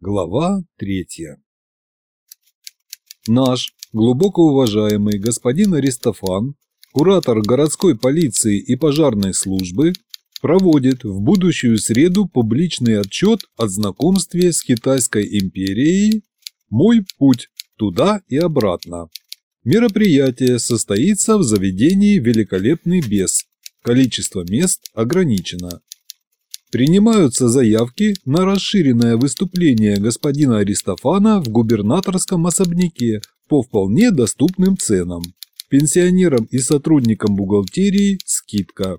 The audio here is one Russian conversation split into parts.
Глава третья Наш глубоко уважаемый господин Аристофан, куратор городской полиции и пожарной службы, проводит в будущую среду публичный отчет о знакомстве с Китайской империей «Мой путь туда и обратно». Мероприятие состоится в заведении «Великолепный бес». Количество мест ограничено. Принимаются заявки на расширенное выступление господина Аристофана в губернаторском особняке по вполне доступным ценам. Пенсионерам и сотрудникам бухгалтерии скидка.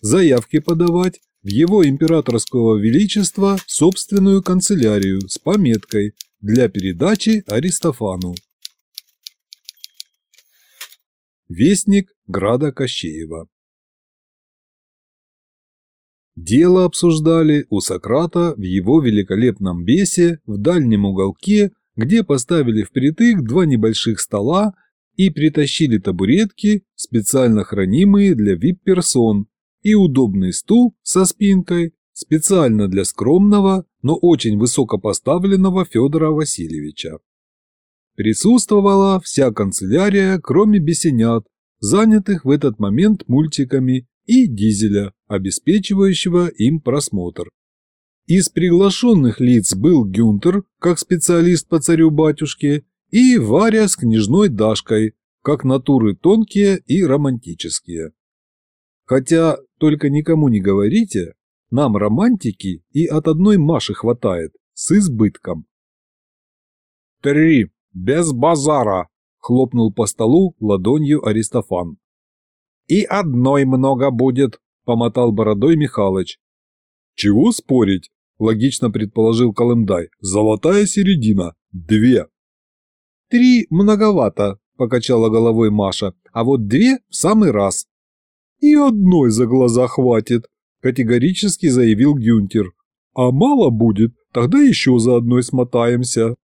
Заявки подавать в его императорского величества собственную канцелярию с пометкой для передачи Аристофану. Вестник Града Кощеева Дело обсуждали у Сократа в его великолепном бесе в дальнем уголке, где поставили впритык два небольших стола и притащили табуретки, специально хранимые для вип-персон, и удобный стул со спинкой, специально для скромного, но очень высокопоставленного Федора Васильевича. Присутствовала вся канцелярия, кроме бесенят, занятых в этот момент мультиками и дизеля, обеспечивающего им просмотр. Из приглашенных лиц был Гюнтер, как специалист по царю-батюшке, и Варя с княжной Дашкой, как натуры тонкие и романтические. Хотя только никому не говорите, нам романтики и от одной Маши хватает, с избытком. «Три, без базара!» – хлопнул по столу ладонью Аристофан. И одной много будет, помотал бородой Михалыч. Чего спорить? Логично предположил Колымдай. Золотая середина. Две. Три многовато, покачала головой Маша, а вот две в самый раз. И одной за глаза хватит, категорически заявил Гюнтер. А мало будет, тогда еще за одной смотаемся.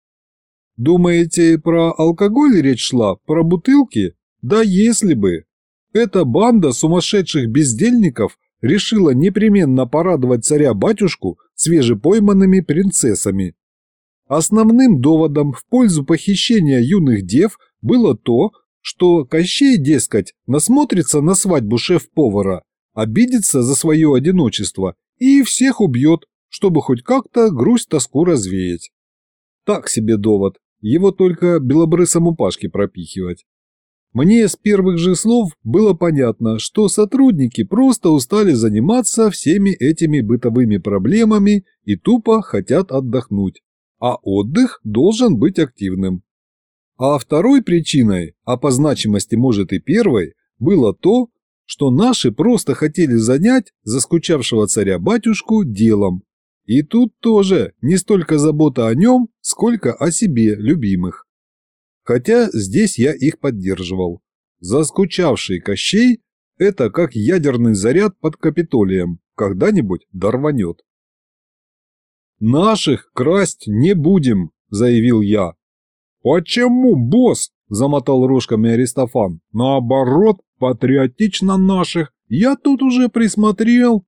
Думаете, про алкоголь речь шла, про бутылки? Да если бы. Эта банда сумасшедших бездельников решила непременно порадовать царя-батюшку свежепойманными принцессами. Основным доводом в пользу похищения юных дев было то, что Кощей, дескать, насмотрится на свадьбу шеф-повара, обидится за свое одиночество и всех убьет, чтобы хоть как-то грусть-тоску развеять. Так себе довод, его только белобрысому Пашке пропихивать. Мне с первых же слов было понятно, что сотрудники просто устали заниматься всеми этими бытовыми проблемами и тупо хотят отдохнуть, а отдых должен быть активным. А второй причиной, а по значимости может и первой, было то, что наши просто хотели занять заскучавшего царя-батюшку делом. И тут тоже не столько забота о нем, сколько о себе любимых. Хотя здесь я их поддерживал. Заскучавший Кощей – это как ядерный заряд под Капитолием, когда-нибудь дорванет. «Наших красть не будем», – заявил я. «Почему, босс?» – замотал рожками Аристофан. «Наоборот, патриотично наших. Я тут уже присмотрел».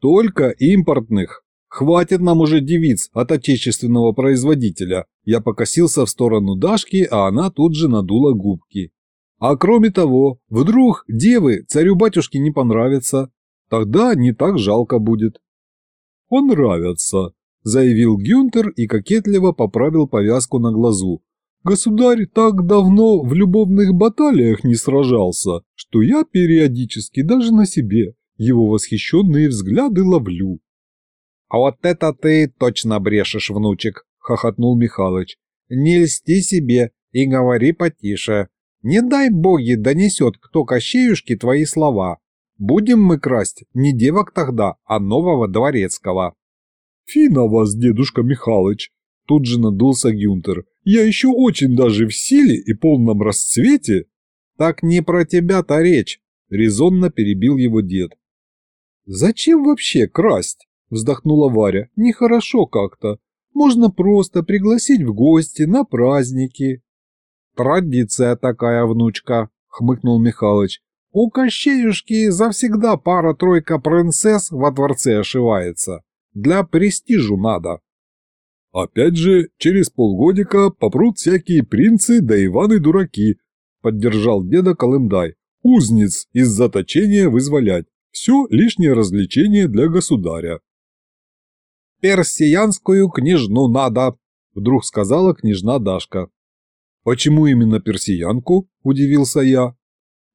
«Только импортных», Хватит нам уже девиц от отечественного производителя. Я покосился в сторону Дашки, а она тут же надула губки. А кроме того, вдруг девы царю-батюшке не понравятся. Тогда не так жалко будет. «Понравятся», – заявил Гюнтер и кокетливо поправил повязку на глазу. «Государь так давно в любовных баталиях не сражался, что я периодически даже на себе его восхищенные взгляды ловлю». «А вот это ты точно брешешь, внучек!» – хохотнул Михалыч. «Не льсти себе и говори потише. Не дай боги донесет кто Кощеюшке твои слова. Будем мы красть не девок тогда, а нового дворецкого». «Фи на вас, дедушка Михалыч!» – тут же надулся Гюнтер. «Я еще очень даже в силе и полном расцвете». «Так не про тебя-то речь!» – резонно перебил его дед. «Зачем вообще красть?» Вздохнула Варя. Нехорошо как-то. Можно просто пригласить в гости на праздники. Традиция такая, внучка, хмыкнул Михалыч. У Кощеюшки завсегда пара-тройка принцесс во дворце ошивается. Для престижу надо. Опять же, через полгодика попрут всякие принцы да Иваны-дураки, поддержал деда Колымдай. Узниц из заточения вызволять. Все лишнее развлечение для государя. «Персиянскую княжну надо», – вдруг сказала княжна Дашка. «Почему именно персиянку?» – удивился я.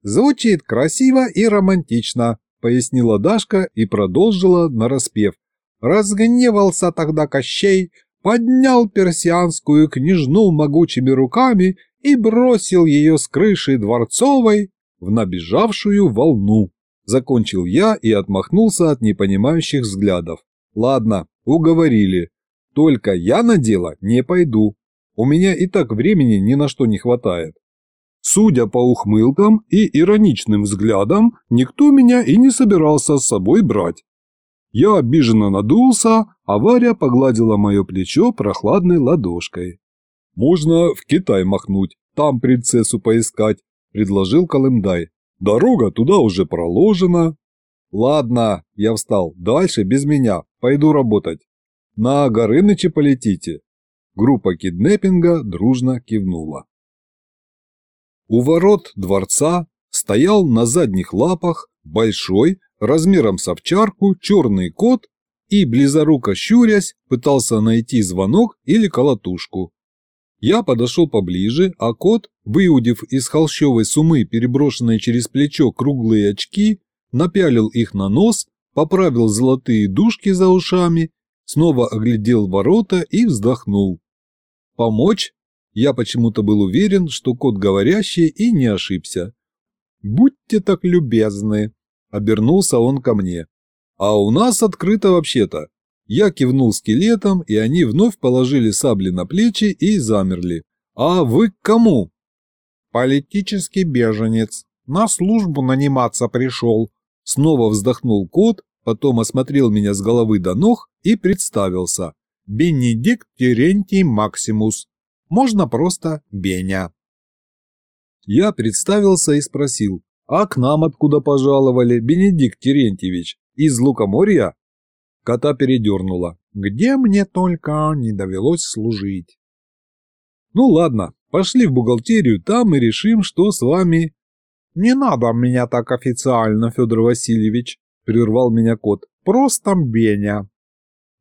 «Звучит красиво и романтично», – пояснила Дашка и продолжила нараспев. «Разгневался тогда Кощей, поднял персианскую княжну могучими руками и бросил ее с крыши дворцовой в набежавшую волну. Закончил я и отмахнулся от непонимающих взглядов. Ладно, уговорили. Только я на дело не пойду. У меня и так времени ни на что не хватает. Судя по ухмылкам и ироничным взглядам, никто меня и не собирался с собой брать. Я обиженно надулся, а Варя погладила мое плечо прохладной ладошкой. «Можно в Китай махнуть, там принцессу поискать», – предложил Колымдай. «Дорога туда уже проложена». «Ладно», – я встал, – «дальше без меня, пойду работать». «На Горыныча полетите». Группа киднеппинга дружно кивнула. У ворот дворца стоял на задних лапах большой, размером с овчарку, черный кот и, близоруко щурясь, пытался найти звонок или колотушку. Я подошел поближе, а кот, выудив из холщовой сумы, переброшенной через плечо круглые очки, напялил их на нос, поправил золотые дужки за ушами, снова оглядел ворота и вздохнул. «Помочь?» Я почему-то был уверен, что кот говорящий и не ошибся. «Будьте так любезны», – обернулся он ко мне. «А у нас открыто вообще-то». Я кивнул скелетом, и они вновь положили сабли на плечи и замерли. «А вы к кому?» «Политический беженец. На службу наниматься пришел». Снова вздохнул кот, потом осмотрел меня с головы до ног и представился. «Бенедикт Терентий Максимус. Можно просто Беня». Я представился и спросил, а к нам откуда пожаловали, Бенедикт Терентьевич? Из Лукоморья? Кота передернула. Где мне только не довелось служить. Ну ладно, пошли в бухгалтерию, там и решим, что с вами... Не надо меня так официально, Федор Васильевич, прервал меня кот. Просто Беня.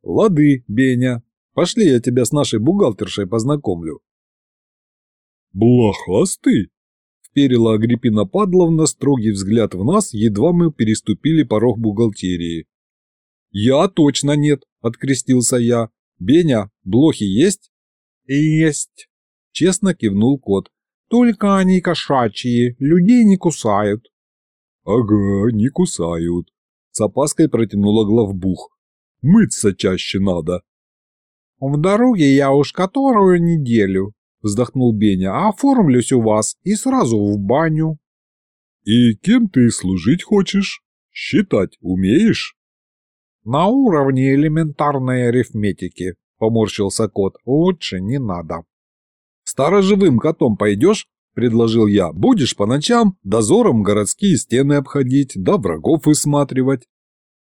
Лады, Беня, Пошли, я тебя с нашей бухгалтершей познакомлю». «Блохастый?» – вперила Агриппина Падловна строгий взгляд в нас, едва мы переступили порог бухгалтерии. «Я точно нет», – открестился я. «Беня, блохи есть?» «Есть», – честно кивнул кот. «Только они кошачьи, людей не кусают». «Ага, не кусают», – с опаской протянула главбух. «Мыться чаще надо». «В дороге я уж которую неделю», – вздохнул Беня, – «оформлюсь у вас и сразу в баню». «И кем ты служить хочешь? Считать умеешь?» «На уровне элементарной арифметики», – поморщился кот, – «лучше не надо». «Староживым котом пойдешь?» – предложил я. «Будешь по ночам дозором городские стены обходить, да врагов высматривать».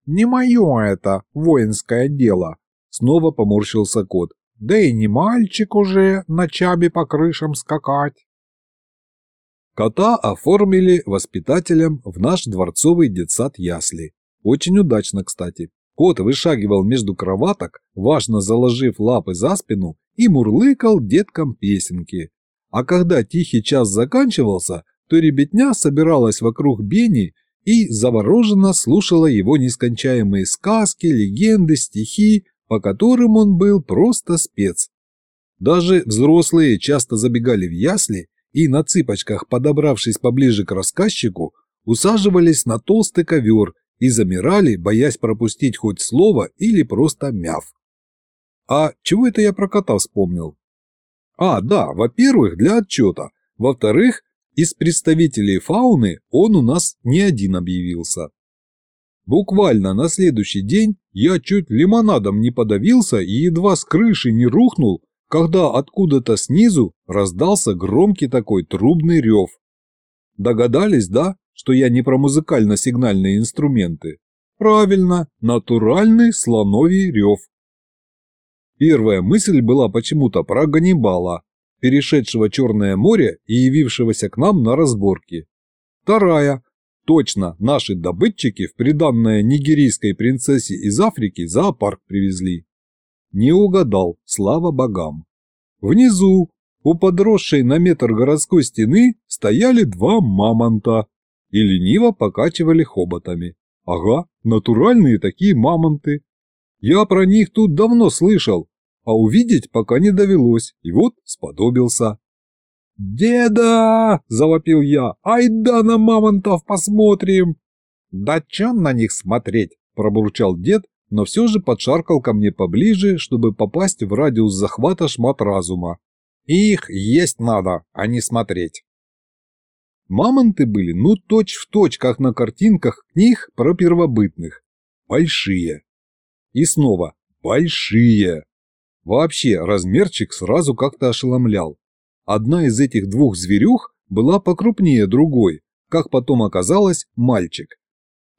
«Не мое это воинское дело», Снова поморщился кот. Да и не мальчик уже ночами по крышам скакать. Кота оформили воспитателем в наш дворцовый детсад ясли. Очень удачно, кстати. Кот вышагивал между кроваток, важно заложив лапы за спину, и мурлыкал деткам песенки. А когда тихий час заканчивался, то ребятня собиралась вокруг Бени и завороженно слушала его нескончаемые сказки, легенды, стихи, по которым он был просто спец. Даже взрослые часто забегали в ясли и на цыпочках, подобравшись поближе к рассказчику, усаживались на толстый ковер и замирали, боясь пропустить хоть слово или просто мяв. А чего это я про кота вспомнил? А, да, во-первых, для отчета. Во-вторых, из представителей фауны он у нас не один объявился. Буквально на следующий день я чуть лимонадом не подавился и едва с крыши не рухнул, когда откуда-то снизу раздался громкий такой трубный рев. Догадались, да, что я не про музыкально-сигнальные инструменты? Правильно, натуральный слоновий рев. Первая мысль была почему-то про Ганнибала, перешедшего Черное море и явившегося к нам на разборки. Вторая. Точно, наши добытчики в приданное нигерийской принцессе из Африки зоопарк привезли. Не угадал, слава богам. Внизу, у подросшей на метр городской стены, стояли два мамонта и лениво покачивали хоботами. Ага, натуральные такие мамонты. Я про них тут давно слышал, а увидеть пока не довелось, и вот сподобился. «Деда!» – завопил я. «Ай да на мамонтов посмотрим!» «Да чё на них смотреть?» – пробурчал дед, но все же подшаркал ко мне поближе, чтобы попасть в радиус захвата шмат разума. «Их есть надо, а не смотреть!» Мамонты были ну точь-в-точь, точь, как на картинках книг про первобытных. Большие. И снова большие. Вообще размерчик сразу как-то ошеломлял. Одна из этих двух зверюх была покрупнее другой, как потом оказалось, мальчик.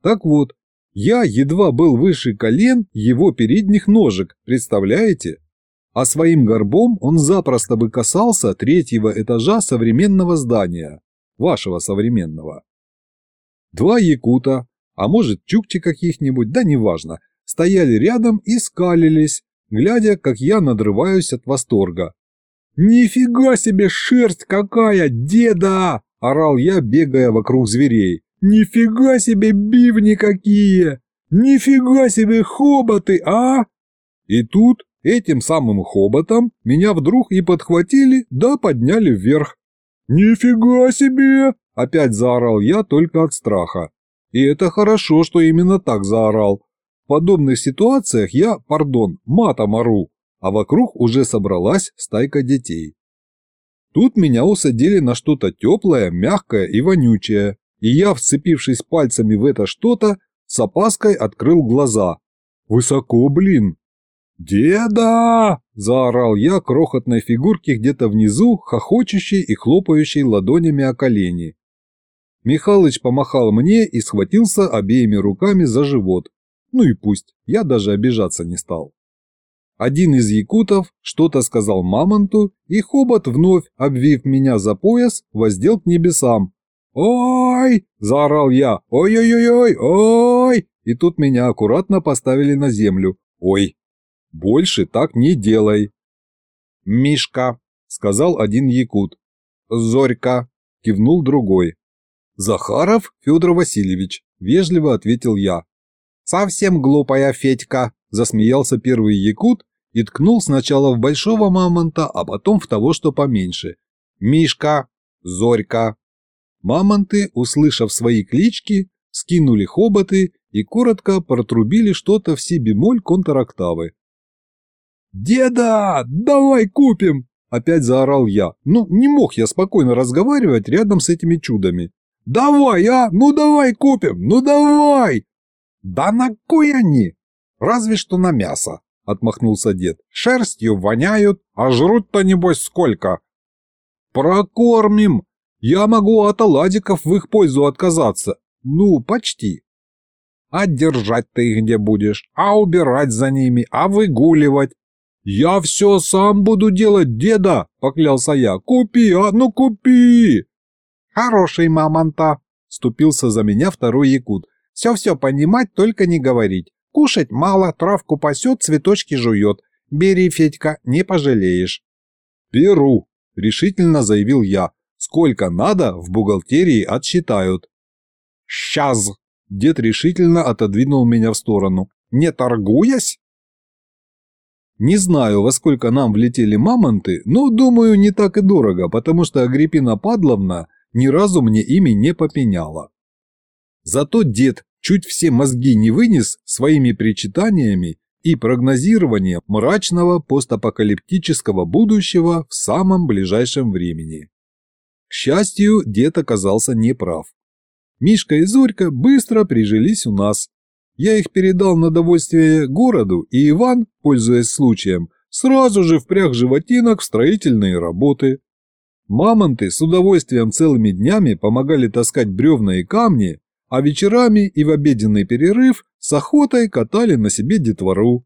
Так вот, я едва был выше колен его передних ножек, представляете? А своим горбом он запросто бы касался третьего этажа современного здания, вашего современного. Два якута, а может чукчи каких-нибудь, да неважно, стояли рядом и скалились, глядя, как я надрываюсь от восторга. «Нифига себе шерсть какая, деда!» – орал я, бегая вокруг зверей. «Нифига себе бивни какие! Нифига себе хоботы, а!» И тут этим самым хоботом меня вдруг и подхватили, да подняли вверх. «Нифига себе!» – опять заорал я только от страха. И это хорошо, что именно так заорал. В подобных ситуациях я, пардон, матом ору, а вокруг уже собралась стайка детей. Тут меня усадили на что-то теплое, мягкое и вонючее, и я, вцепившись пальцами в это что-то, с опаской открыл глаза. Высоко, блин! «Деда!» – заорал я крохотной фигурке где-то внизу, хохочущей и хлопающей ладонями о колени. Михалыч помахал мне и схватился обеими руками за живот. Ну и пусть, я даже обижаться не стал. Один из якутов что-то сказал мамонту, и хобот, вновь обвив меня за пояс, воздел к небесам. «Ой!» – заорал я. «Ой-ой-ой-ой! Ой!» И тут меня аккуратно поставили на землю. «Ой!» «Больше так не делай!» «Мишка!» – сказал один якут. «Зорька!» – кивнул другой. «Захаров Федор Васильевич», – вежливо ответил я. «Совсем глупая Федька», – засмеялся первый якут и ткнул сначала в большого мамонта, а потом в того, что поменьше. «Мишка! Зорька!» Мамонты, услышав свои клички, скинули хоботы и коротко протрубили что-то в си бемоль контроктавы. «Деда, давай купим!» – опять заорал я. Ну, не мог я спокойно разговаривать рядом с этими чудами. «Давай, а! Ну давай купим! Ну давай!» «Да на кой они? Разве что на мясо!» – отмахнулся дед. «Шерстью воняют, а жрут-то небось сколько!» «Прокормим! Я могу от оладиков в их пользу отказаться. Ну, почти!» «А держать ты их где будешь? А убирать за ними? А выгуливать? «Я все сам буду делать, деда!» – поклялся я. «Купи, а ну купи!» «Хороший мамонта!» – ступился за меня второй якут. «Все-все понимать, только не говорить. Кушать мало, травку пасет, цветочки жует. Бери, Федька, не пожалеешь». «Беру», – решительно заявил я. «Сколько надо, в бухгалтерии отсчитают». «Сейчас!» – дед решительно отодвинул меня в сторону. «Не торгуясь?» Не знаю, во сколько нам влетели мамонты, но, думаю, не так и дорого, потому что Агриппина Падловна ни разу мне ими не попеняла. Зато дед чуть все мозги не вынес своими причитаниями и прогнозированием мрачного постапокалиптического будущего в самом ближайшем времени. К счастью, дед оказался неправ. Мишка и Зорька быстро прижились у нас, я их передал на довольствие городу, и Иван, пользуясь случаем, сразу же впряг животинок в строительные работы. Мамонты с удовольствием целыми днями помогали таскать бревна и камни, а вечерами и в обеденный перерыв с охотой катали на себе детвору.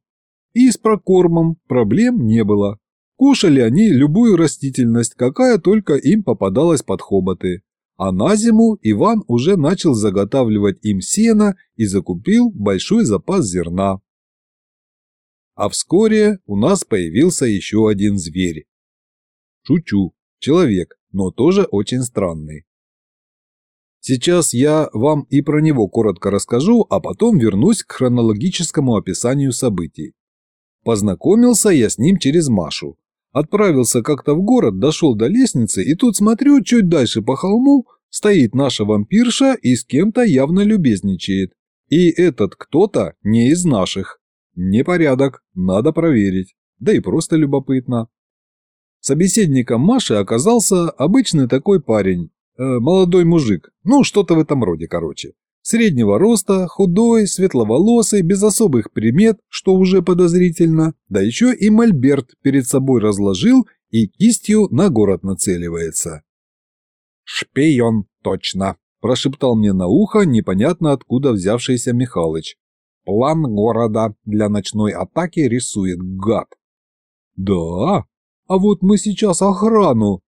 И с прокормом проблем не было. Кушали они любую растительность, какая только им попадалась под хоботы. А на зиму Иван уже начал заготавливать им сено и закупил большой запас зерна. А вскоре у нас появился еще один зверь. Шучу, человек, но тоже очень странный. Сейчас я вам и про него коротко расскажу, а потом вернусь к хронологическому описанию событий. Познакомился я с ним через Машу. Отправился как-то в город, дошел до лестницы, и тут смотрю, чуть дальше по холму стоит наша вампирша и с кем-то явно любезничает. И этот кто-то не из наших. Непорядок, надо проверить. Да и просто любопытно. Собеседником Маши оказался обычный такой парень, э, молодой мужик, ну что-то в этом роде, короче. Среднего роста, худой, светловолосый, без особых примет, что уже подозрительно, да еще и мольберт перед собой разложил и кистью на город нацеливается. «Шпион, точно!» – прошептал мне на ухо непонятно откуда взявшийся Михалыч. «План города для ночной атаки рисует гад». «Да? А вот мы сейчас охрану».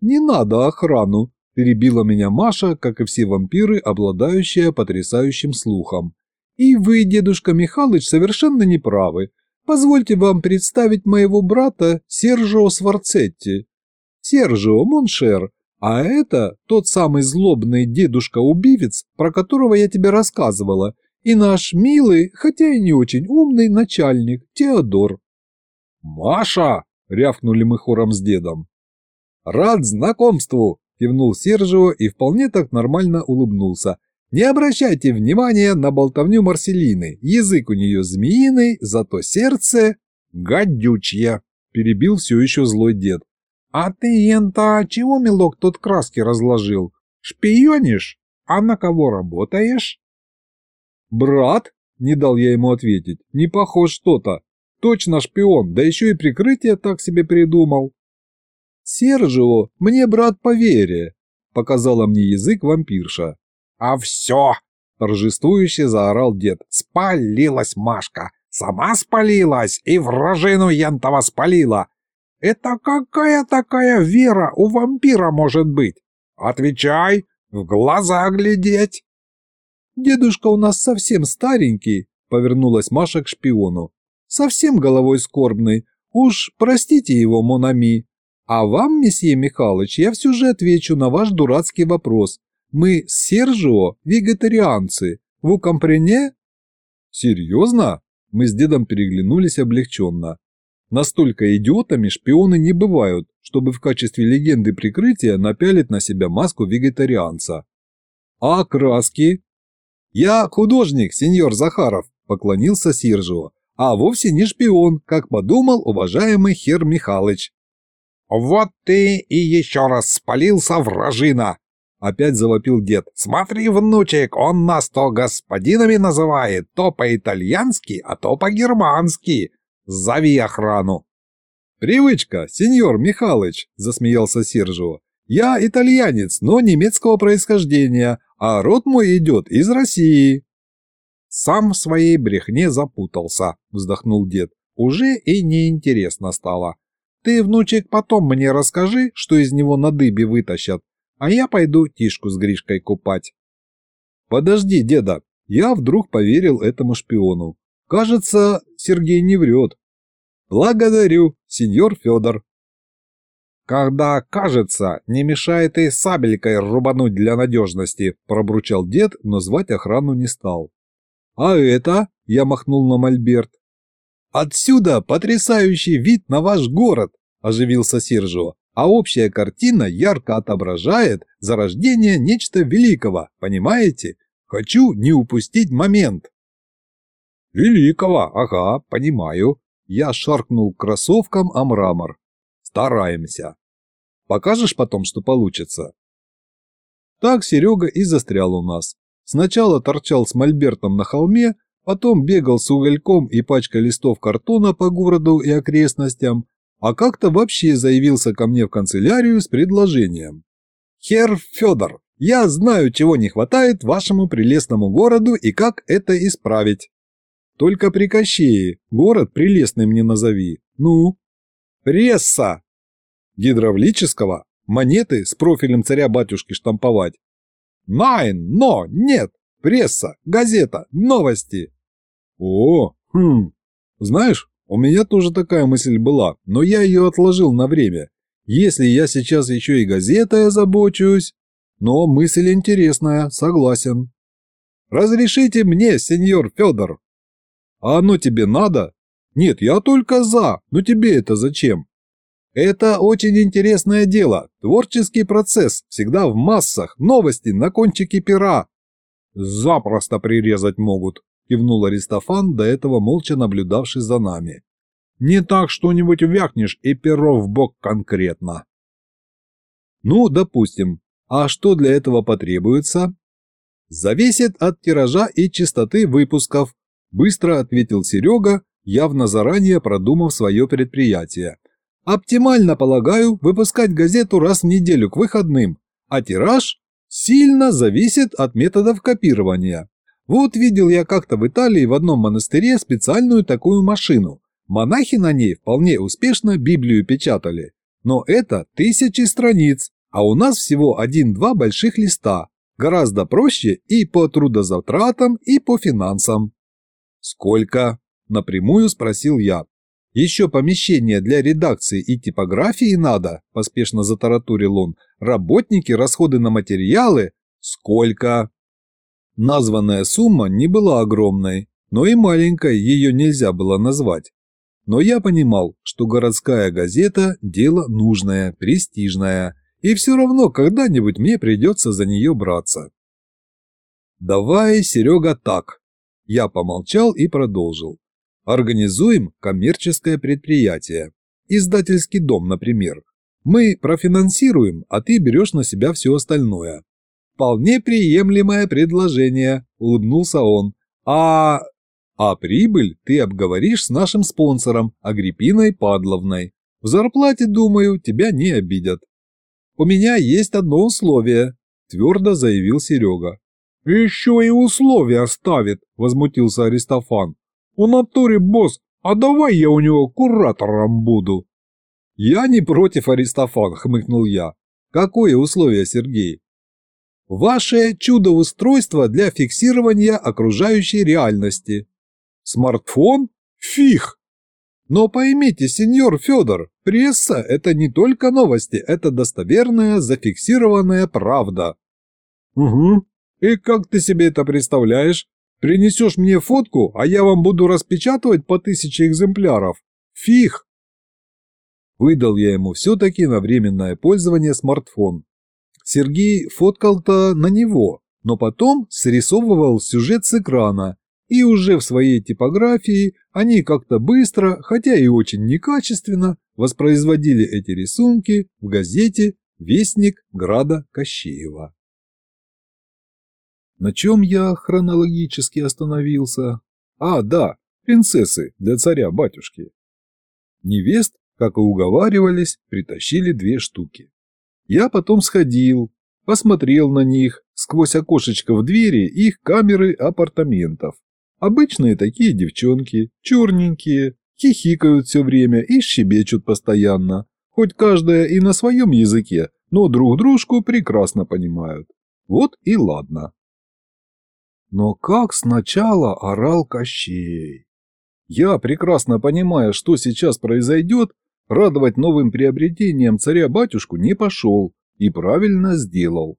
«Не надо охрану, Перебила меня Маша, как и все вампиры, обладающие потрясающим слухом. И вы, дедушка Михалыч, совершенно не правы. Позвольте вам представить моего брата Сержио Сварцетти. Сержио Моншер, а это тот самый злобный дедушка-убивец, про которого я тебе рассказывала, и наш милый, хотя и не очень умный начальник Теодор. «Маша!» — рявкнули мы хором с дедом. «Рад знакомству!» Кивнул Сержио и вполне так нормально улыбнулся. Не обращайте внимания на болтовню Марселины. Язык у нее змеиный, зато сердце гадючье, перебил все еще злой дед. А ты, Ента, чего, милок, тут краски разложил? Шпионишь? А на кого работаешь? Брат, не дал я ему ответить, не похож что-то. Точно шпион, да еще и прикрытие так себе придумал. «Сержио, мне брат по вере», – показала мне язык вампирша. «А все!» – торжествующе заорал дед. «Спалилась Машка! Сама спалилась и вражину Янтова спалила! Это какая такая вера у вампира может быть? Отвечай, в глаза глядеть!» «Дедушка у нас совсем старенький», – повернулась Маша к шпиону. «Совсем головой скорбный. Уж простите его, Монами, а вам, месье Михалыч, я все же отвечу на ваш дурацкий вопрос. Мы с Сержио вегетарианцы. Вы компрене? Серьезно? Мы с дедом переглянулись облегченно. Настолько идиотами шпионы не бывают, чтобы в качестве легенды прикрытия напялить на себя маску вегетарианца. А краски? Я художник, сеньор Захаров, поклонился Сержио, а вовсе не шпион, как подумал уважаемый хер Михалыч. «Вот ты и еще раз спалился, вражина!» Опять завопил дед. «Смотри, внучек, он нас то господинами называет, то по-итальянски, а то по-германски. Зови охрану!» «Привычка, сеньор Михалыч!» – засмеялся Сержио. «Я итальянец, но немецкого происхождения, а род мой идет из России». «Сам в своей брехне запутался», – вздохнул дед. «Уже и неинтересно стало. Ты, внучек, потом мне расскажи, что из него на дыбе вытащат, а я пойду Тишку с Гришкой купать. Подожди, деда, я вдруг поверил этому шпиону. Кажется, Сергей не врет. Благодарю, сеньор Федор. Когда кажется, не мешает и сабелькой рубануть для надежности, пробручал дед, но звать охрану не стал. А это, я махнул на мольберт, «Отсюда потрясающий вид на ваш город!» – оживился Сержио. «А общая картина ярко отображает зарождение нечто великого, понимаете? Хочу не упустить момент!» «Великого, ага, понимаю!» Я шаркнул кроссовкам о мрамор. «Стараемся!» «Покажешь потом, что получится?» Так Серега и застрял у нас. Сначала торчал с мольбертом на холме, Потом бегал с угольком и пачкой листов картона по городу и окрестностям, а как-то вообще заявился ко мне в канцелярию с предложением. «Хер Федор, я знаю, чего не хватает вашему прелестному городу и как это исправить». Только при Кощее. Город прелестный мне назови. Ну? Пресса! Гидравлического? Монеты с профилем царя-батюшки штамповать? Найн, но, нет. Пресса, газета, новости. О, хм. Знаешь, у меня тоже такая мысль была, но я ее отложил на время. Если я сейчас еще и газетой озабочусь... Но мысль интересная, согласен. Разрешите мне, сеньор Федор. А оно тебе надо? Нет, я только за, но тебе это зачем? Это очень интересное дело. Творческий процесс, всегда в массах, новости на кончике пера. Запросто прирезать могут, кивнул Аристофан, до этого молча наблюдавший за нами. Не так что-нибудь вякнешь и перо в бок конкретно. Ну, допустим. А что для этого потребуется? Зависит от тиража и частоты выпусков, быстро ответил Серега, явно заранее продумав свое предприятие. Оптимально, полагаю, выпускать газету раз в неделю к выходным, а тираж сильно зависит от методов копирования. Вот видел я как-то в Италии в одном монастыре специальную такую машину. Монахи на ней вполне успешно Библию печатали. Но это тысячи страниц, а у нас всего один-два больших листа. Гораздо проще и по трудозатратам, и по финансам. «Сколько?» – напрямую спросил я. Еще помещение для редакции и типографии надо, поспешно затаратурил он. Работники, расходы на материалы. Сколько? Названная сумма не была огромной, но и маленькой ее нельзя было назвать. Но я понимал, что городская газета – дело нужное, престижное, и все равно когда-нибудь мне придется за нее браться. «Давай, Серега, так». Я помолчал и продолжил. Организуем коммерческое предприятие. Издательский дом, например. Мы профинансируем, а ты берешь на себя все остальное. Вполне приемлемое предложение, улыбнулся он. А... А прибыль ты обговоришь с нашим спонсором, Агриппиной Падловной. В зарплате, думаю, тебя не обидят. У меня есть одно условие, твердо заявил Серега. Еще и условия ставит, возмутился Аристофан. У натуре босс, а давай я у него куратором буду. Я не против, Аристофан, хмыкнул я. Какое условие, Сергей? Ваше чудо-устройство для фиксирования окружающей реальности. Смартфон? Фиг! Но поймите, сеньор Федор, пресса – это не только новости, это достоверная, зафиксированная правда. Угу. И как ты себе это представляешь? Принесешь мне фотку, а я вам буду распечатывать по тысяче экземпляров. Фиг!» Выдал я ему все-таки на временное пользование смартфон. Сергей фоткал-то на него, но потом срисовывал сюжет с экрана, и уже в своей типографии они как-то быстро, хотя и очень некачественно, воспроизводили эти рисунки в газете «Вестник Града Кощеева». На чем я хронологически остановился? А, да, принцессы для царя-батюшки. Невест, как и уговаривались, притащили две штуки. Я потом сходил, посмотрел на них, сквозь окошечко в двери их камеры апартаментов. Обычные такие девчонки, черненькие, хихикают все время и щебечут постоянно, хоть каждая и на своем языке, но друг дружку прекрасно понимают. Вот и ладно. Но как сначала орал Кощей? Я, прекрасно понимая, что сейчас произойдет, радовать новым приобретением царя-батюшку не пошел и правильно сделал.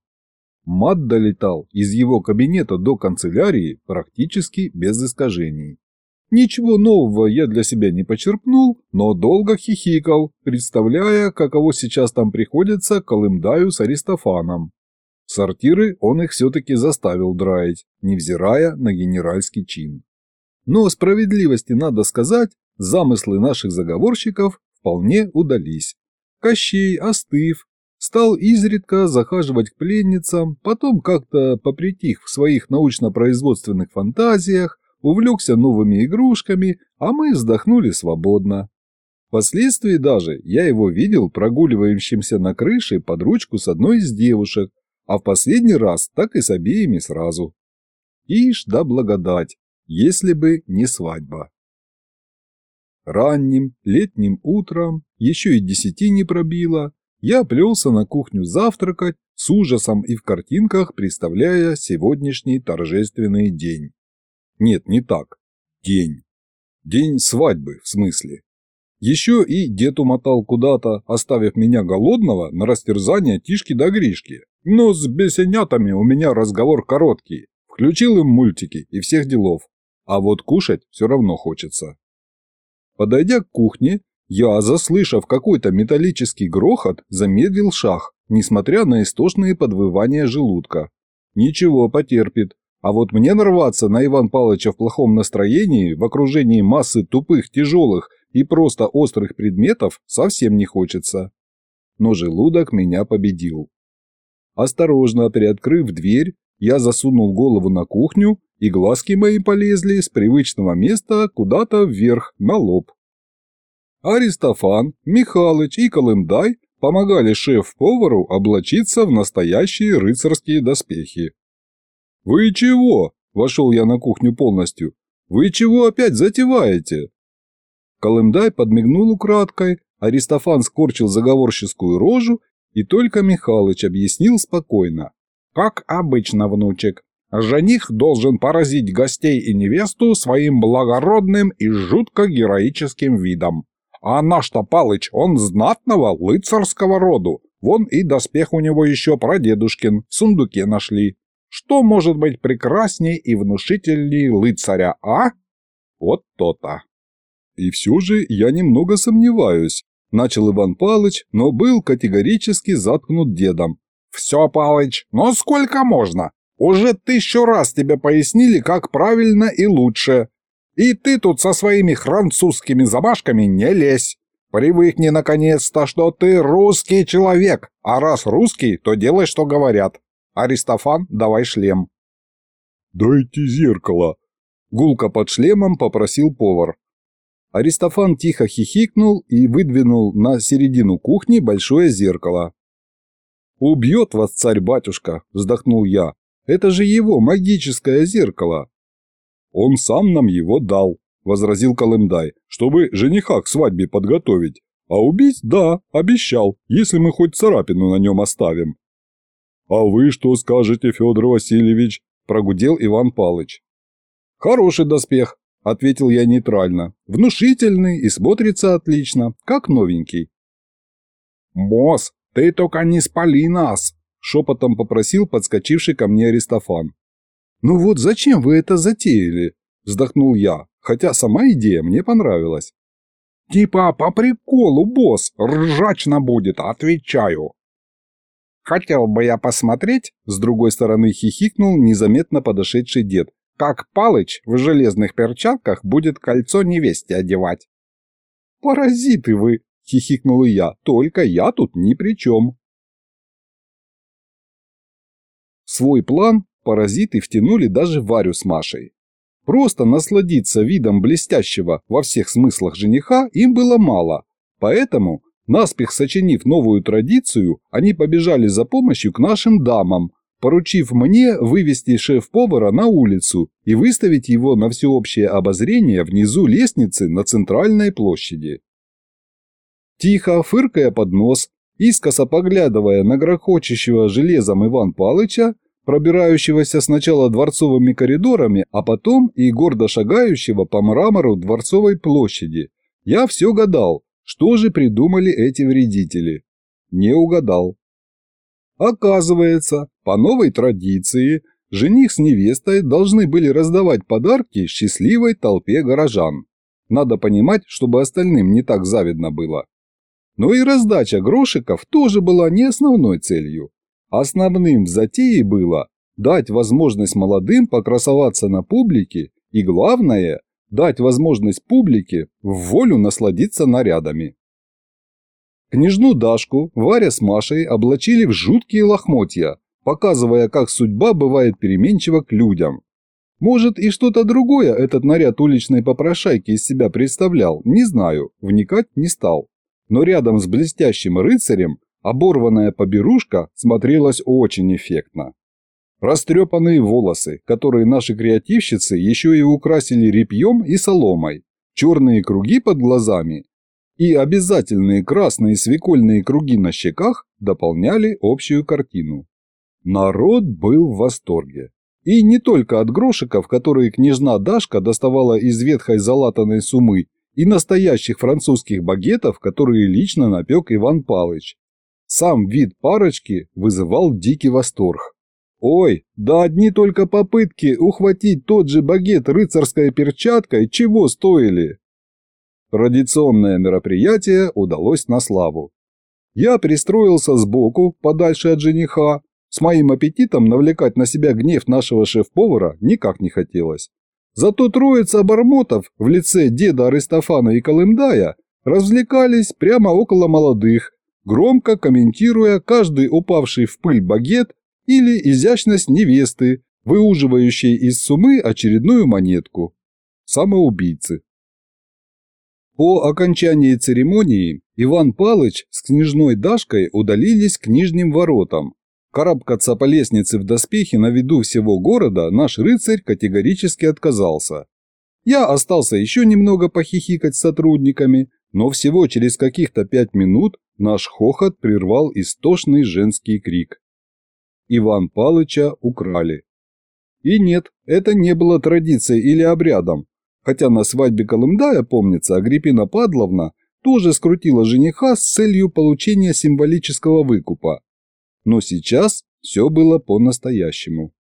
Мат долетал из его кабинета до канцелярии практически без искажений. Ничего нового я для себя не почерпнул, но долго хихикал, представляя, каково сейчас там приходится Колымдаю с Аристофаном. Сортиры он их все-таки заставил драить, невзирая на генеральский чин. Но справедливости надо сказать, замыслы наших заговорщиков вполне удались. Кощей, остыв, стал изредка захаживать к пленницам, потом как-то попритих в своих научно-производственных фантазиях, увлекся новыми игрушками, а мы вздохнули свободно. Впоследствии даже я его видел прогуливающимся на крыше под ручку с одной из девушек, а в последний раз так и с обеими сразу. Ишь да благодать, если бы не свадьба. Ранним летним утром, еще и десяти не пробило, я плелся на кухню завтракать, с ужасом и в картинках представляя сегодняшний торжественный день. Нет, не так. День. День свадьбы, в смысле. Еще и дед умотал куда-то, оставив меня голодного на растерзание Тишки до Гришки. Но с бесенятами у меня разговор короткий. Включил им мультики и всех делов. А вот кушать все равно хочется. Подойдя к кухне, я, заслышав какой-то металлический грохот, замедлил шаг, несмотря на истошные подвывания желудка. Ничего, потерпит. А вот мне нарваться на Иван Павловича в плохом настроении, в окружении массы тупых, тяжелых и просто острых предметов совсем не хочется. Но желудок меня победил. Осторожно приоткрыв дверь, я засунул голову на кухню, и глазки мои полезли с привычного места куда-то вверх, на лоб. Аристофан, Михалыч и Колымдай помогали шеф-повару облачиться в настоящие рыцарские доспехи. «Вы чего?» – вошел я на кухню полностью. «Вы чего опять затеваете?» Колымдай подмигнул украдкой, Аристофан скорчил заговорческую рожу, и только Михалыч объяснил спокойно. «Как обычно, внучек, жених должен поразить гостей и невесту своим благородным и жутко героическим видом. А наш-то Палыч, он знатного лыцарского роду, вон и доспех у него еще прадедушкин в сундуке нашли. Что может быть прекрасней и внушительней лыцаря, а? Вот то-то. И все же я немного сомневаюсь. Начал Иван Палыч, но был категорически заткнут дедом. «Все, Палыч, но сколько можно? Уже тысячу раз тебе пояснили, как правильно и лучше. И ты тут со своими французскими замашками не лезь. Привыкни наконец-то, что ты русский человек, а раз русский, то делай, что говорят. Аристофан, давай шлем». «Дайте зеркало», — гулко под шлемом попросил повар. Аристофан тихо хихикнул и выдвинул на середину кухни большое зеркало. «Убьет вас царь-батюшка», – вздохнул я. «Это же его магическое зеркало». «Он сам нам его дал», – возразил Колымдай, – «чтобы жениха к свадьбе подготовить. А убить, да, обещал, если мы хоть царапину на нем оставим». «А вы что скажете, Федор Васильевич?» – прогудел Иван Палыч. «Хороший доспех», – ответил я нейтрально. «Внушительный и смотрится отлично, как новенький». «Босс, ты только не спали нас!» – шепотом попросил подскочивший ко мне Аристофан. «Ну вот зачем вы это затеяли?» – вздохнул я, хотя сама идея мне понравилась. «Типа по приколу, босс, ржачно будет, отвечаю!» «Хотел бы я посмотреть», – с другой стороны хихикнул незаметно подошедший дед, как Палыч в железных перчатках будет кольцо невесте одевать. «Паразиты вы!» – хихикнул я. «Только я тут ни при чем». Свой план паразиты втянули даже Варю с Машей. Просто насладиться видом блестящего во всех смыслах жениха им было мало, поэтому, наспех сочинив новую традицию, они побежали за помощью к нашим дамам, поручив мне вывести шеф-повара на улицу и выставить его на всеобщее обозрение внизу лестницы на центральной площади. Тихо фыркая под нос, искоса поглядывая на грохочущего железом Иван Палыча, пробирающегося сначала дворцовыми коридорами, а потом и гордо шагающего по мрамору Дворцовой площади, я все гадал, что же придумали эти вредители. Не угадал. Оказывается, по новой традиции, жених с невестой должны были раздавать подарки счастливой толпе горожан. Надо понимать, чтобы остальным не так завидно было. Но и раздача грошиков тоже была не основной целью. Основным в затее было дать возможность молодым покрасоваться на публике и, главное, дать возможность публике в волю насладиться нарядами. Княжну Дашку Варя с Машей облачили в жуткие лохмотья, показывая, как судьба бывает переменчива к людям. Может и что-то другое этот наряд уличной попрошайки из себя представлял, не знаю, вникать не стал. Но рядом с блестящим рыцарем оборванная поберушка смотрелась очень эффектно. Растрепанные волосы, которые наши креативщицы еще и украсили репьем и соломой, черные круги под глазами и обязательные красные свекольные круги на щеках дополняли общую картину. Народ был в восторге. И не только от грошиков, которые княжна Дашка доставала из ветхой залатанной сумы, и настоящих французских багетов, которые лично напек Иван Палыч. Сам вид парочки вызывал дикий восторг. Ой, да одни только попытки ухватить тот же багет рыцарской перчаткой чего стоили. Традиционное мероприятие удалось на славу. Я пристроился сбоку, подальше от жениха. С моим аппетитом навлекать на себя гнев нашего шеф-повара никак не хотелось. Зато троица обормотов в лице деда Аристофана и Колымдая развлекались прямо около молодых, громко комментируя каждый упавший в пыль багет или изящность невесты, выуживающей из сумы очередную монетку. Самоубийцы. По окончании церемонии Иван Палыч с княжной Дашкой удалились к нижним воротам. Карабкаться по лестнице в доспехе на виду всего города наш рыцарь категорически отказался. Я остался еще немного похихикать с сотрудниками, но всего через каких-то пять минут наш хохот прервал истошный женский крик. Иван Палыча украли. И нет, это не было традицией или обрядом, хотя на свадьбе Колымдая, помнится, Агриппина Падловна тоже скрутила жениха с целью получения символического выкупа. Но сейчас все было по-настоящему.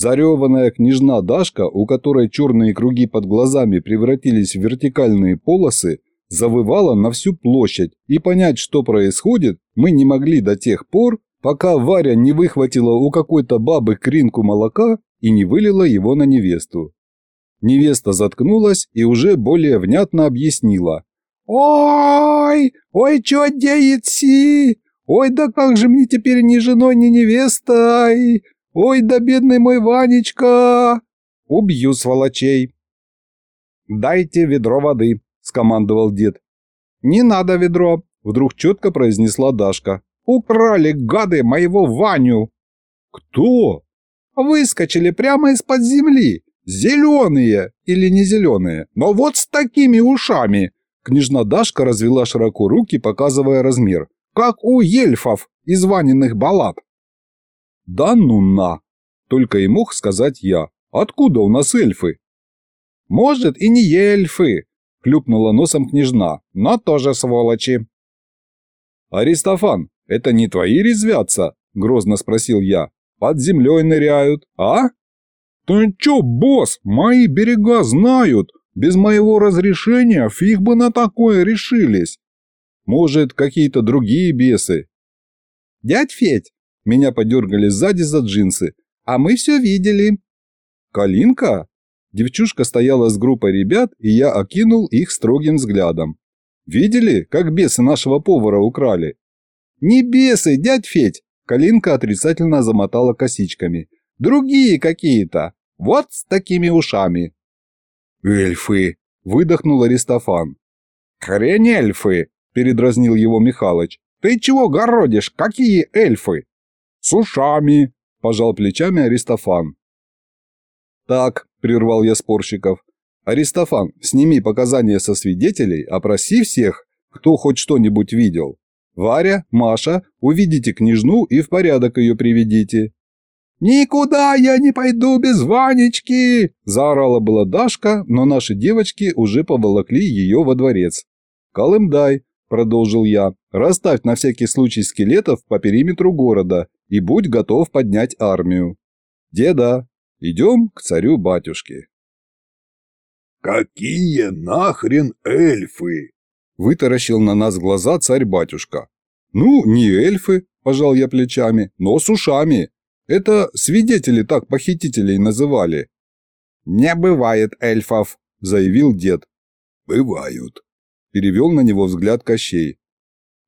Зареванная княжна Дашка, у которой черные круги под глазами превратились в вертикальные полосы, завывала на всю площадь, и понять, что происходит, мы не могли до тех пор, пока Варя не выхватила у какой-то бабы кринку молока и не вылила его на невесту. Невеста заткнулась и уже более внятно объяснила. «Ой, ой, чё деется? Ой, да как же мне теперь ни женой, ни невестой? Ой, да бедный мой Ванечка!» «Убью сволочей!» «Дайте ведро воды», — скомандовал дед. «Не надо ведро», — вдруг четко произнесла Дашка. «Украли, гады, моего Ваню!» «Кто?» «Выскочили прямо из-под земли. Зеленые или не зеленые, но вот с такими ушами!» Княжна Дашка развела широко руки, показывая размер. «Как у ельфов из Ваниных баллад!» «Да ну на!» Только и мог сказать я. «Откуда у нас эльфы?» «Может, и не эльфы!» Хлюпнула носом княжна, но тоже сволочи. «Аристофан, это не твои резвятся?» Грозно спросил я. «Под землей ныряют, а?» «Ты чё, босс, мои берега знают. Без моего разрешения фиг бы на такое решились. Может, какие-то другие бесы?» «Дядь Федь!» Меня подергали сзади за джинсы. «А мы все видели». «Калинка?» Девчушка стояла с группой ребят, и я окинул их строгим взглядом. «Видели, как бесы нашего повара украли?» «Не бесы, дядь Федь!» Калинка отрицательно замотала косичками. «Другие какие-то. Вот с такими ушами». «Эльфы!» – выдохнул Аристофан. «Хрень эльфы!» – передразнил его Михалыч. «Ты чего городишь? Какие эльфы?» «С ушами!» – пожал плечами Аристофан. «Так», – прервал я спорщиков. «Аристофан, сними показания со свидетелей, опроси всех, кто хоть что-нибудь видел. Варя, Маша, увидите княжну и в порядок ее приведите. «Никуда я не пойду без Ванечки!» – заорала была Дашка, но наши девочки уже поволокли ее во дворец. «Колымдай», – продолжил я, – «расставь на всякий случай скелетов по периметру города и будь готов поднять армию. Деда, идем к царю-батюшке». «Какие нахрен эльфы?» – вытаращил на нас глаза царь-батюшка. «Ну, не эльфы», – пожал я плечами, – «но с ушами. Это свидетели так похитителей называли. «Не бывает эльфов», — заявил дед. «Бывают», — перевел на него взгляд Кощей.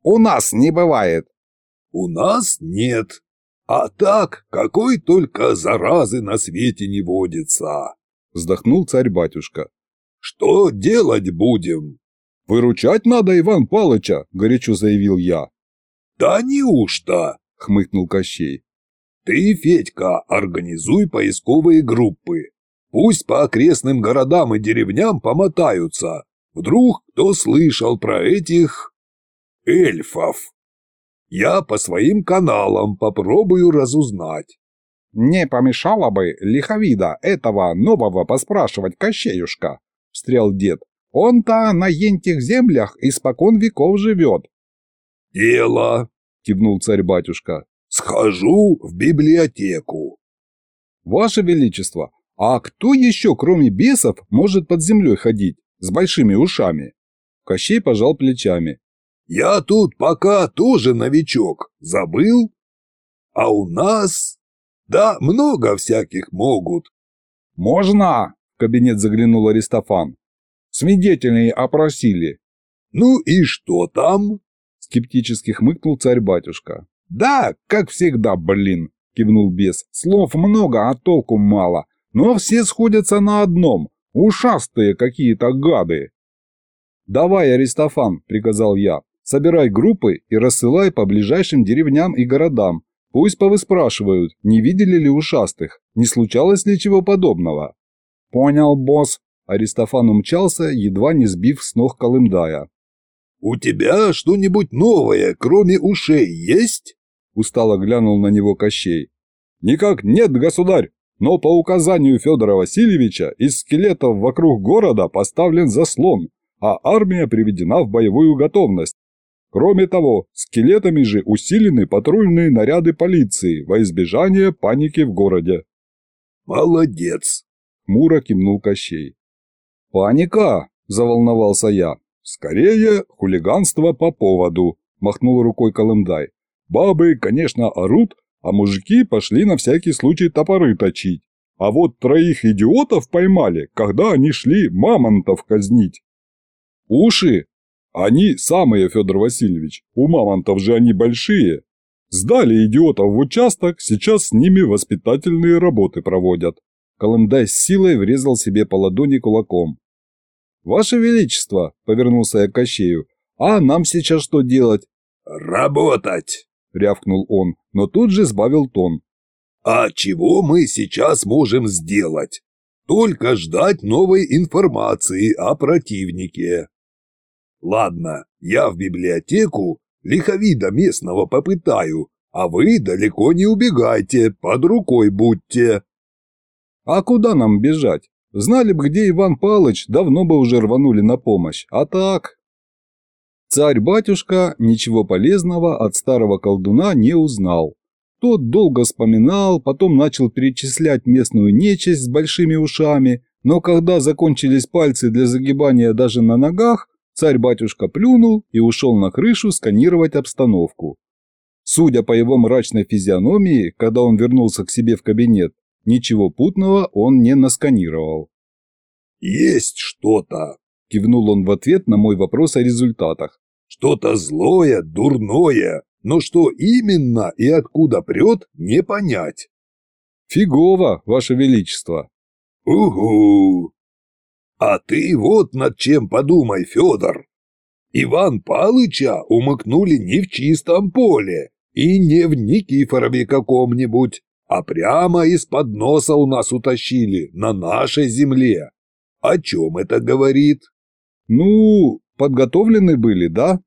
«У нас не бывает». «У нас нет. А так, какой только заразы на свете не водится», — вздохнул царь-батюшка. «Что делать будем?» «Выручать надо Иван Палыча», — горячо заявил я. «Да неужто?» — хмыкнул Кощей. Ты, Федька, организуй поисковые группы. Пусть по окрестным городам и деревням помотаются. Вдруг кто слышал про этих эльфов. Я по своим каналам попробую разузнать. «Не помешало бы лиховида этого нового поспрашивать Кощеюшка», — встрял дед. «Он-то на ентих землях испокон веков живет». «Дело», — кивнул царь-батюшка. «Схожу в библиотеку». «Ваше Величество, а кто еще, кроме бесов, может под землей ходить, с большими ушами?» Кощей пожал плечами. «Я тут пока тоже новичок. Забыл? А у нас да, много всяких могут. Можно? В кабинет заглянул Аристофан. Свидетелей опросили. Ну и что там? Скептически хмыкнул царь-батюшка. Да, как всегда, блин, кивнул бес. Слов много, а толку мало. Но все сходятся на одном. Ушастые какие-то гады. «Давай, Аристофан», — приказал я, — «собирай группы и рассылай по ближайшим деревням и городам, Пусть повыспрашивают, не видели ли ушастых, не случалось ли чего подобного. Понял, босс. Аристофан умчался, едва не сбив с ног Колымдая. «У тебя что-нибудь новое, кроме ушей, есть?» Устало глянул на него Кощей. «Никак нет, государь, но по указанию Федора Васильевича из скелетов вокруг города поставлен заслон, а армия приведена в боевую готовность. Кроме того, скелетами же усилены патрульные наряды полиции во избежание паники в городе. «Молодец!» – хмуро кивнул Кощей. «Паника!» – заволновался я. «Скорее, хулиганство по поводу!» – махнул рукой Колымдай. «Бабы, конечно, орут, а мужики пошли на всякий случай топоры точить. А вот троих идиотов поймали, когда они шли мамонтов казнить». «Уши!» Они самые, Федор Васильевич, у мамонтов же они большие. Сдали идиотов в участок, сейчас с ними воспитательные работы проводят. Колымдай с силой врезал себе по ладони кулаком. «Ваше Величество!» – повернулся я к Кощею. «А нам сейчас что делать?» «Работать!» – рявкнул он, но тут же сбавил тон. «А чего мы сейчас можем сделать? Только ждать новой информации о противнике. Ладно, я в библиотеку лиховида местного попытаю, а вы далеко не убегайте, под рукой будьте. А куда нам бежать? Знали бы, где Иван Палыч, давно бы уже рванули на помощь, а так... Царь-батюшка ничего полезного от старого колдуна не узнал. Тот долго вспоминал, потом начал перечислять местную нечисть с большими ушами, но когда закончились пальцы для загибания даже на ногах, Царь-батюшка плюнул и ушел на крышу сканировать обстановку. Судя по его мрачной физиономии, когда он вернулся к себе в кабинет, ничего путного он не насканировал. «Есть что-то», – кивнул он в ответ на мой вопрос о результатах. «Что-то злое, дурное, но что именно и откуда прет, не понять». «Фигово, Ваше Величество». «Угу», а ты вот над чем подумай, Федор. Иван Палыча умыкнули не в чистом поле и не в Никифорове каком-нибудь, а прямо из-под носа у нас утащили, на нашей земле. О чем это говорит? Ну, подготовлены были, да?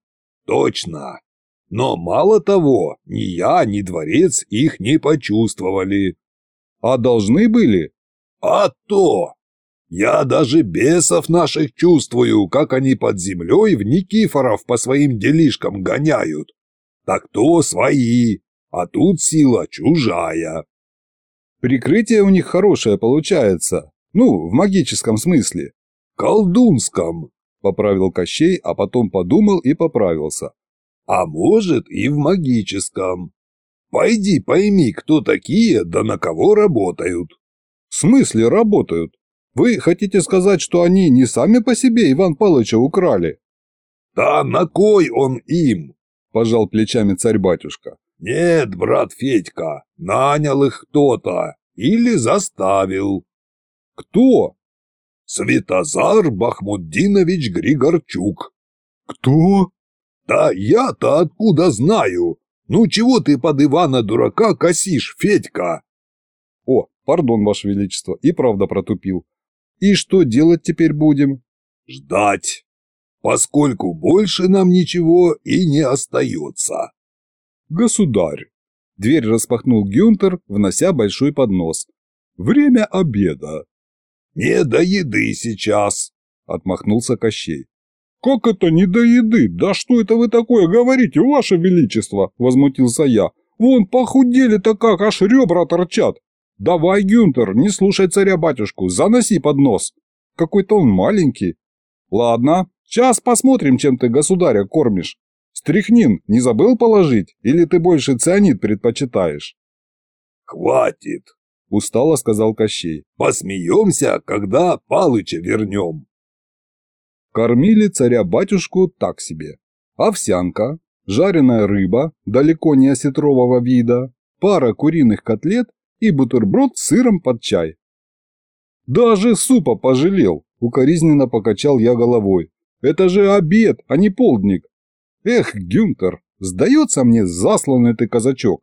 Точно. Но мало того, ни я, ни дворец их не почувствовали. А должны были? А то! Я даже бесов наших чувствую, как они под землей в Никифоров по своим делишкам гоняют. Так то свои, а тут сила чужая. Прикрытие у них хорошее получается. Ну, в магическом смысле. Колдунском, поправил Кощей, а потом подумал и поправился. А может и в магическом. Пойди пойми, кто такие, да на кого работают. В смысле работают? Вы хотите сказать, что они не сами по себе Иван Павловича украли? Да на кой он им? Пожал плечами царь-батюшка. Нет, брат Федька, нанял их кто-то или заставил. Кто? Светозар Бахмуддинович Григорчук. Кто? Да я-то откуда знаю? Ну чего ты под Ивана-дурака косишь, Федька? О, пардон, Ваше Величество, и правда протупил. И что делать теперь будем? Ждать, поскольку больше нам ничего и не остается. Государь. Дверь распахнул Гюнтер, внося большой поднос. Время обеда. Не до еды сейчас, отмахнулся Кощей. «Как это не до еды? Да что это вы такое говорите, ваше величество?» – возмутился я. «Вон похудели-то как, аж ребра торчат. Давай, Гюнтер, не слушай царя-батюшку, заноси под нос. Какой-то он маленький. Ладно, сейчас посмотрим, чем ты государя кормишь. Стряхнин не забыл положить, или ты больше цианид предпочитаешь?» «Хватит!» – устало сказал Кощей. «Посмеемся, когда Палыча вернем». Кормили царя-батюшку так себе. Овсянка, жареная рыба, далеко не осетрового вида, пара куриных котлет и бутерброд с сыром под чай. «Даже супа пожалел!» – укоризненно покачал я головой. «Это же обед, а не полдник!» «Эх, Гюнтер, сдается мне засланный ты казачок!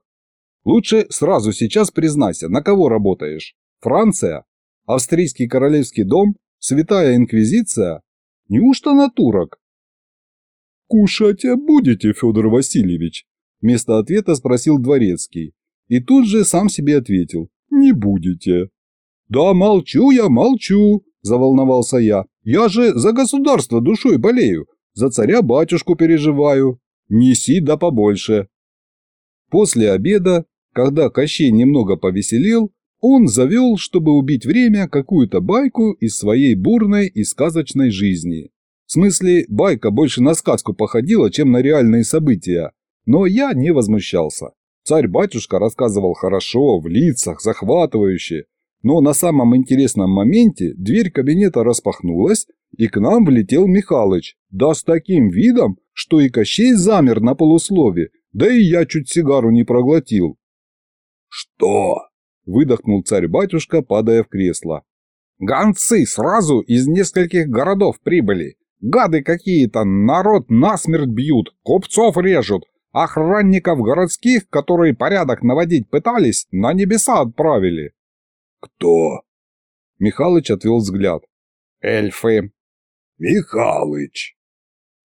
Лучше сразу сейчас признайся, на кого работаешь? Франция? Австрийский королевский дом? Святая Инквизиция? Неужто на турок? «Кушать будете, Федор Васильевич?» Вместо ответа спросил Дворецкий. И тут же сам себе ответил. «Не будете». «Да молчу я, молчу», – заволновался я. «Я же за государство душой болею, за царя-батюшку переживаю. Неси да побольше». После обеда, когда Кощей немного повеселел, он завел, чтобы убить время, какую-то байку из своей бурной и сказочной жизни. В смысле, байка больше на сказку походила, чем на реальные события. Но я не возмущался. Царь-батюшка рассказывал хорошо, в лицах, захватывающе. Но на самом интересном моменте дверь кабинета распахнулась, и к нам влетел Михалыч, да с таким видом, что и Кощей замер на полуслове, да и я чуть сигару не проглотил. «Что?» выдохнул царь-батюшка, падая в кресло. «Гонцы сразу из нескольких городов прибыли. Гады какие-то, народ насмерть бьют, купцов режут, охранников городских, которые порядок наводить пытались, на небеса отправили». «Кто?» Михалыч отвел взгляд. «Эльфы». «Михалыч».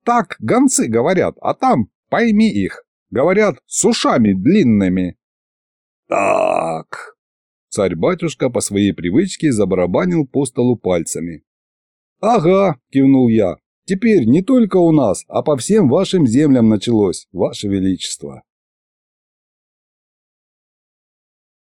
«Так гонцы говорят, а там пойми их. Говорят, с ушами длинными». «Так», Царь-батюшка по своей привычке забарабанил по столу пальцами. «Ага», – кивнул я, – «теперь не только у нас, а по всем вашим землям началось, ваше величество».